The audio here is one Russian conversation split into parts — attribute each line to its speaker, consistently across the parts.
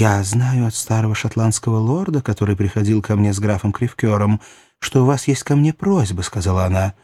Speaker 1: «Я знаю от старого шотландского лорда, который приходил ко мне с графом Кривкером, что у вас есть ко мне просьба», — сказала она.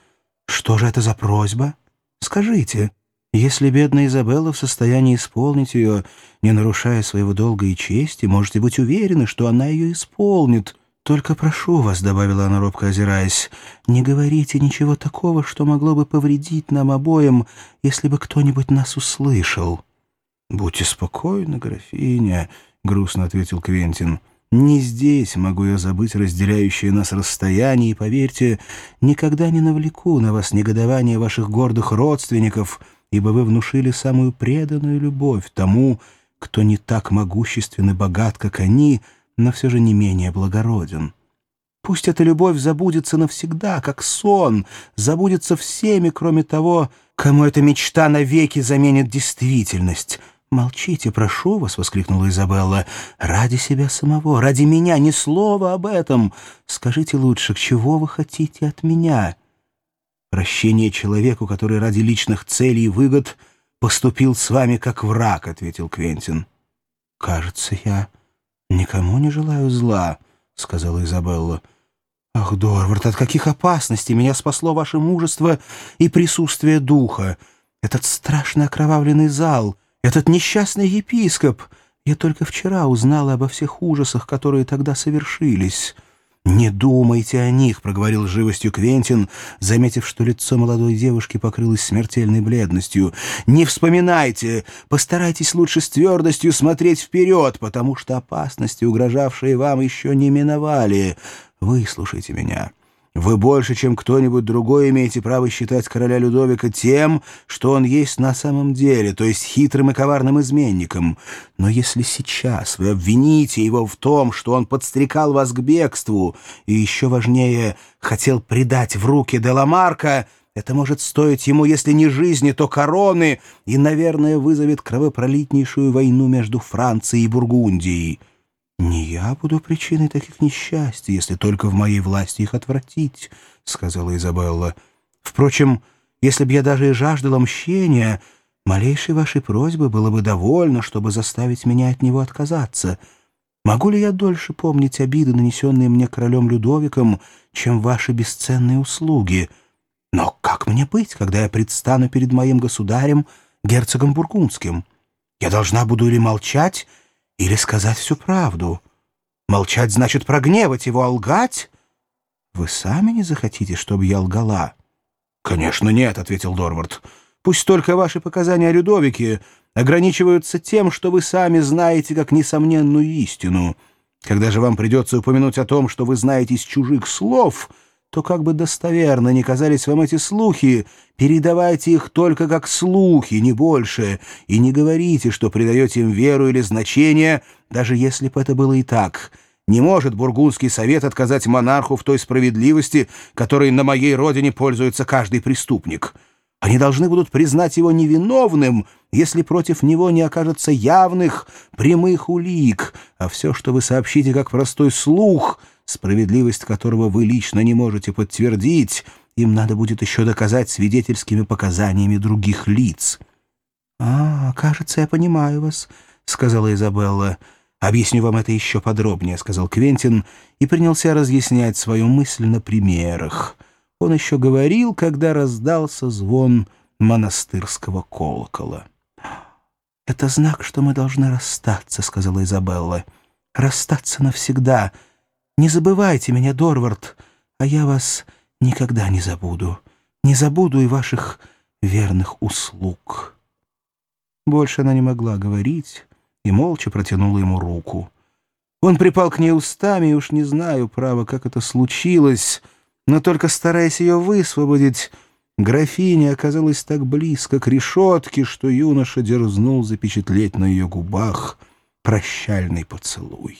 Speaker 1: «Что же это за просьба? Скажите». Если бедная Изабелла в состоянии исполнить ее, не нарушая своего долга и чести, можете быть уверены, что она ее исполнит. Только прошу вас, — добавила она робко озираясь, — не говорите ничего такого, что могло бы повредить нам обоим, если бы кто-нибудь нас услышал. — Будьте спокойны, графиня, — грустно ответил Квентин. — Не здесь могу я забыть разделяющее нас расстояние, и, поверьте, никогда не навлеку на вас негодование ваших гордых родственников — ибо вы внушили самую преданную любовь тому, кто не так могуществен и богат, как они, но все же не менее благороден. Пусть эта любовь забудется навсегда, как сон, забудется всеми, кроме того, кому эта мечта навеки заменит действительность. «Молчите, прошу вас», — воскликнула Изабелла, — «ради себя самого, ради меня, ни слова об этом. Скажите лучше, к чего вы хотите от меня?» «Прощение человеку, который ради личных целей и выгод поступил с вами как враг», — ответил Квентин. «Кажется, я никому не желаю зла», — сказала Изабелла. «Ах, Дорвард, от каких опасностей меня спасло ваше мужество и присутствие духа! Этот страшный окровавленный зал, этот несчастный епископ! Я только вчера узнала обо всех ужасах, которые тогда совершились». «Не думайте о них», — проговорил живостью Квентин, заметив, что лицо молодой девушки покрылось смертельной бледностью. «Не вспоминайте! Постарайтесь лучше с твердостью смотреть вперед, потому что опасности, угрожавшие вам, еще не миновали. Выслушайте меня. Вы больше, чем кто-нибудь другой, имеете право считать короля Людовика тем, что он есть на самом деле, то есть хитрым и коварным изменником. Но если сейчас вы обвините его в том, что он подстрекал вас к бегству, и еще важнее, хотел предать в руки Деламарка, это может стоить ему, если не жизни, то короны, и, наверное, вызовет кровопролитнейшую войну между Францией и Бургундией. «Не я буду причиной таких несчастий, если только в моей власти их отвратить», — сказала Изабелла. «Впрочем, если б я даже и жаждала мщения, малейшей вашей просьбы было бы довольно, чтобы заставить меня от него отказаться. Могу ли я дольше помнить обиды, нанесенные мне королем Людовиком, чем ваши бесценные услуги? Но как мне быть, когда я предстану перед моим государем, герцогом Бургундским? Я должна буду или молчать, или сказать всю правду. Молчать значит прогневать его, а лгать? Вы сами не захотите, чтобы я лгала? Конечно, нет, — ответил Дорвард. Пусть только ваши показания о Людовике ограничиваются тем, что вы сами знаете как несомненную истину. Когда же вам придется упомянуть о том, что вы знаете из чужих слов — то как бы достоверно не казались вам эти слухи, передавайте их только как слухи, не больше, и не говорите, что придаете им веру или значение, даже если бы это было и так. Не может Бургундский совет отказать монарху в той справедливости, которой на моей родине пользуется каждый преступник. Они должны будут признать его невиновным, если против него не окажется явных, прямых улик, а все, что вы сообщите как простой слух — справедливость которого вы лично не можете подтвердить, им надо будет еще доказать свидетельскими показаниями других лиц». «А, кажется, я понимаю вас», — сказала Изабелла. «Объясню вам это еще подробнее», — сказал Квентин и принялся разъяснять свою мысль на примерах. Он еще говорил, когда раздался звон монастырского колокола. «Это знак, что мы должны расстаться», — сказала Изабелла. «Расстаться навсегда». Не забывайте меня, Дорвард, а я вас никогда не забуду. Не забуду и ваших верных услуг». Больше она не могла говорить и молча протянула ему руку. Он припал к ней устами, и уж не знаю, право, как это случилось, но только стараясь ее высвободить, графиня оказалась так близко к решетке, что юноша дерзнул запечатлеть на ее губах прощальный поцелуй.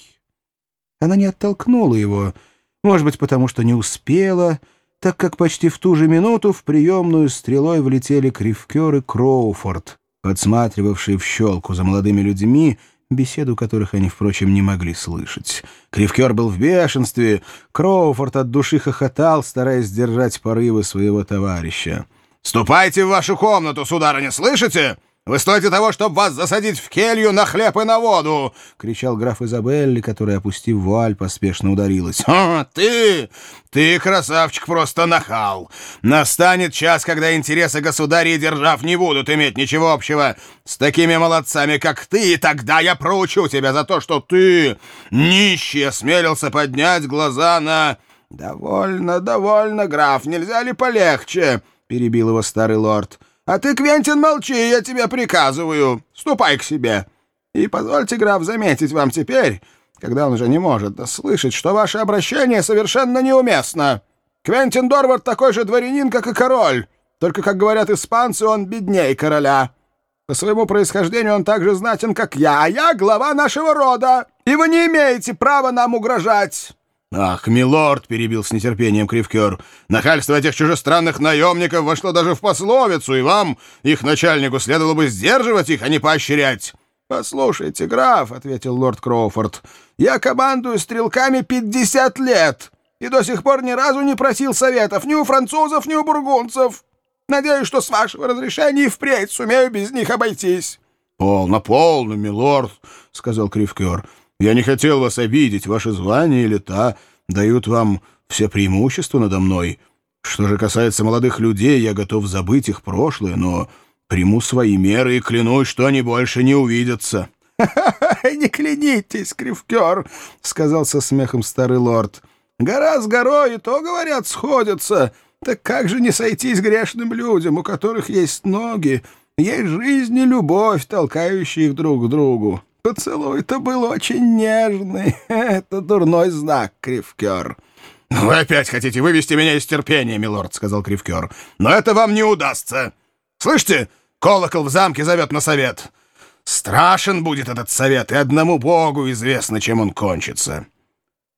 Speaker 1: Она не оттолкнула его, может быть, потому что не успела, так как почти в ту же минуту в приемную стрелой влетели Кривкер и Кроуфорд, подсматривавшие в щелку за молодыми людьми, беседу которых они, впрочем, не могли слышать. Кривкер был в бешенстве, Кроуфорд от души хохотал, стараясь сдержать порывы своего товарища. «Ступайте в вашу комнату, сударыня, слышите?
Speaker 2: Вы стоите того, чтобы вас засадить в келью на хлеб и на воду!» — кричал граф Изабелли, которая, опустив вуаль, поспешно ударилась. «А, ты! Ты, красавчик, просто нахал! Настанет час, когда интересы государя и держав не будут иметь ничего общего с такими молодцами, как ты, и тогда я проучу тебя за то, что ты, нищий, осмелился поднять глаза на...» «Довольно, довольно, граф, нельзя ли полегче?» — перебил его старый лорд. А ты, Квентин, молчи, я тебе приказываю. Ступай к себе. И позвольте, граф, заметить вам теперь, когда он уже не может слышать, что ваше обращение совершенно неуместно. Квентин Дорвард такой же дворянин, как и король, только, как говорят испанцы, он бедней короля. По своему происхождению он так же знатен, как я, а я глава нашего рода, и вы не имеете права нам угрожать».
Speaker 1: «Ах, милорд!» — перебил с нетерпением Кривкер. «Нахальство этих чужестранных наемников вошло даже в пословицу, и вам, их начальнику, следовало бы сдерживать их, а не поощрять».
Speaker 2: «Послушайте, граф», — ответил лорд Кроуфорд, — «я командую стрелками пятьдесят лет и до сих пор ни разу не просил советов ни у французов, ни у бургунцев. Надеюсь, что с вашего разрешения и впредь сумею без них обойтись».
Speaker 1: «Полно, полно, милорд», — сказал Кривкер. Я не хотел вас обидеть. Ваше звание и лета дают вам все преимущества надо мной. Что же касается молодых людей, я готов забыть их прошлое, но приму свои меры и клянусь, что они больше не увидятся».
Speaker 2: «Не клянитесь, Кривкер», — сказал со смехом старый лорд. «Гора с горой, и то, говорят, сходятся. Так как же не сойтись грешным людям, у которых есть ноги, есть жизнь и любовь, толкающие их друг к другу? Поцелуй-то был очень нежный. Это дурной знак, Кривкер.
Speaker 1: «Вы опять хотите вывести меня из терпения, милорд», — сказал Кривкер. «Но это вам не удастся. Слышите, колокол в замке зовет на совет. Страшен будет этот совет, и одному богу известно, чем он кончится».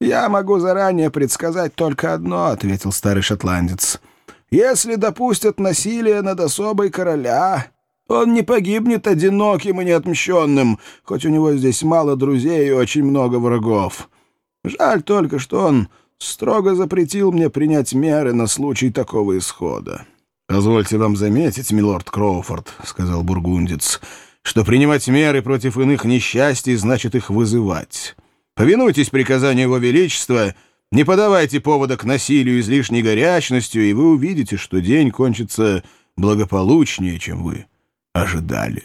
Speaker 2: «Я могу заранее предсказать только одно», — ответил старый шотландец. «Если допустят насилие над особой короля, он не погибнет одиноким и неотмщенным, хоть у него здесь мало друзей и очень много врагов. Жаль только, что он строго запретил мне принять меры на случай такого исхода.
Speaker 1: — Позвольте вам заметить, милорд Кроуфорд, — сказал бургундец, — что принимать меры против иных несчастий значит их вызывать. Повинуйтесь приказанию его величества, не подавайте повода к насилию излишней горячностью, и вы увидите, что день кончится благополучнее, чем вы ожидали.